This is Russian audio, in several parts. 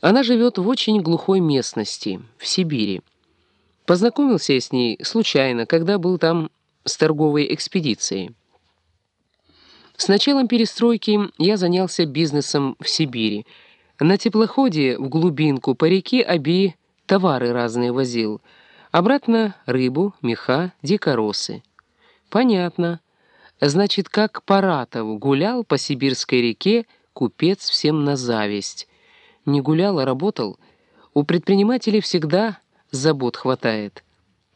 Она живет в очень глухой местности, в Сибири. Познакомился я с ней случайно, когда был там с торговой экспедицией. С началом перестройки я занялся бизнесом в Сибири. На теплоходе в глубинку по реке Оби товары разные возил. Обратно рыбу, меха, дикоросы. Понятно. Значит, как Паратов гулял по сибирской реке, купец всем на зависть. Не гулял, а работал. У предпринимателей всегда забот хватает.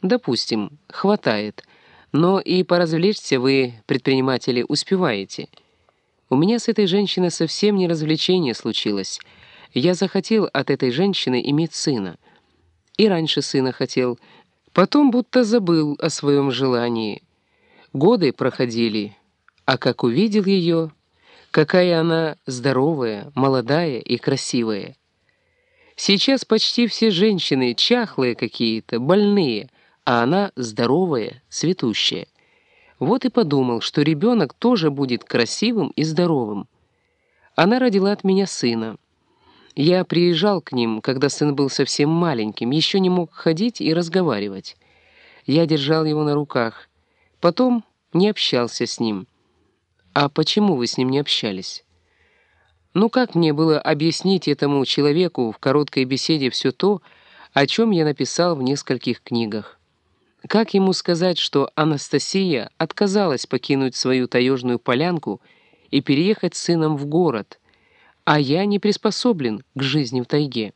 Допустим, хватает. Но и поразвлечься вы, предприниматели, успеваете. У меня с этой женщиной совсем не развлечение случилось. Я захотел от этой женщины иметь сына. И раньше сына хотел. Потом будто забыл о своем желании. Годы проходили, а как увидел ее, какая она здоровая, молодая и красивая. Сейчас почти все женщины чахлые какие-то, больные, а она здоровая, цветущая. Вот и подумал, что ребенок тоже будет красивым и здоровым. Она родила от меня сына. Я приезжал к ним, когда сын был совсем маленьким, еще не мог ходить и разговаривать. Я держал его на руках. Потом не общался с ним. А почему вы с ним не общались? Ну как мне было объяснить этому человеку в короткой беседе все то, о чем я написал в нескольких книгах? Как ему сказать, что Анастасия отказалась покинуть свою таежную полянку и переехать с сыном в город, а я не приспособлен к жизни в тайге?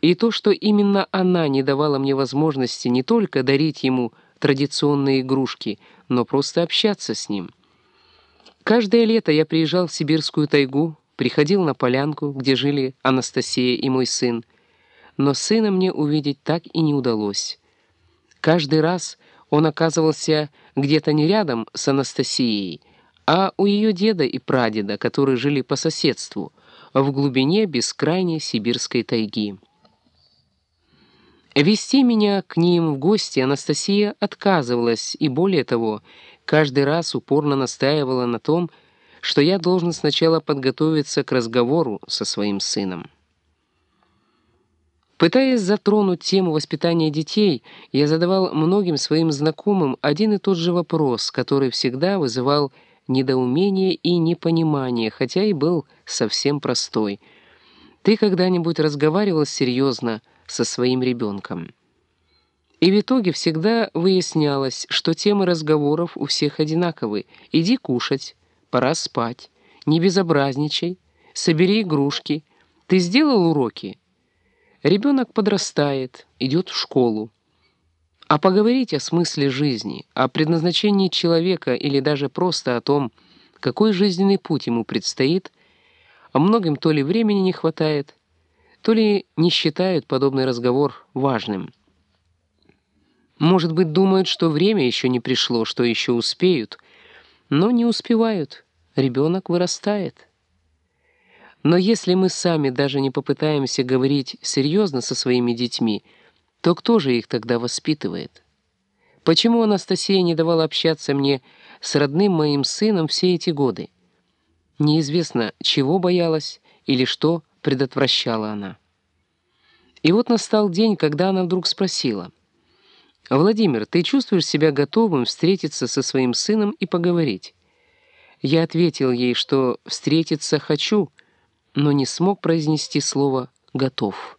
И то, что именно она не давала мне возможности не только дарить ему традиционные игрушки, но просто общаться с ним. Каждое лето я приезжал в сибирскую тайгу, приходил на полянку, где жили Анастасия и мой сын, но сына мне увидеть так и не удалось. Каждый раз он оказывался где-то не рядом с Анастасией, а у ее деда и прадеда, которые жили по соседству, в глубине бескрайней сибирской тайги. Вести меня к ним в гости Анастасия отказывалась, и более того, каждый раз упорно настаивала на том, что я должен сначала подготовиться к разговору со своим сыном. Пытаясь затронуть тему воспитания детей, я задавал многим своим знакомым один и тот же вопрос, который всегда вызывал недоумение и непонимание, хотя и был совсем простой. «Ты когда-нибудь разговаривал серьезно со своим ребенком?» И в итоге всегда выяснялось, что темы разговоров у всех одинаковы. «Иди кушать», «Пора спать», «Не безобразничай», «Собери игрушки», «Ты сделал уроки?» Ребенок подрастает, идет в школу. А поговорить о смысле жизни, о предназначении человека или даже просто о том, какой жизненный путь ему предстоит, о многим то ли времени не хватает, то ли не считают подобный разговор важным. Может быть, думают, что время еще не пришло, что еще успеют, но не успевают, ребенок вырастает. Но если мы сами даже не попытаемся говорить серьезно со своими детьми, то кто же их тогда воспитывает? Почему Анастасия не давала общаться мне с родным моим сыном все эти годы? Неизвестно, чего боялась или что предотвращала она. И вот настал день, когда она вдруг спросила, «Владимир, ты чувствуешь себя готовым встретиться со своим сыном и поговорить?» Я ответил ей, что встретиться хочу — но не смог произнести слово «готов».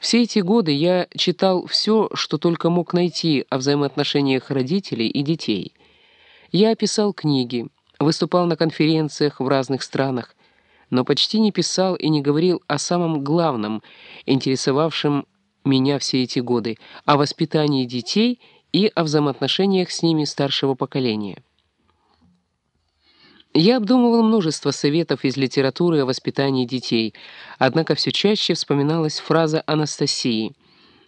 Все эти годы я читал все, что только мог найти о взаимоотношениях родителей и детей. Я писал книги, выступал на конференциях в разных странах, но почти не писал и не говорил о самом главном, интересовавшем меня все эти годы, о воспитании детей и о взаимоотношениях с ними старшего поколения. Я обдумывал множество советов из литературы о воспитании детей, однако все чаще вспоминалась фраза Анастасии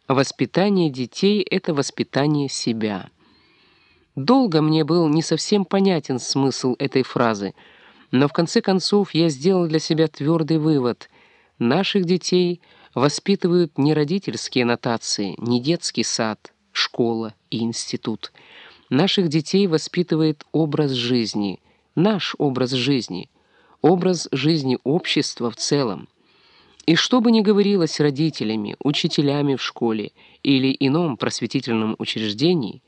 «Воспитание детей — это воспитание себя». Долго мне был не совсем понятен смысл этой фразы, но в конце концов я сделал для себя твердый вывод. Наших детей воспитывают не родительские нотации, не детский сад, школа и институт. Наших детей воспитывает образ жизни — наш образ жизни, образ жизни общества в целом. И что бы ни говорилось родителями, учителями в школе или ином просветительном учреждении,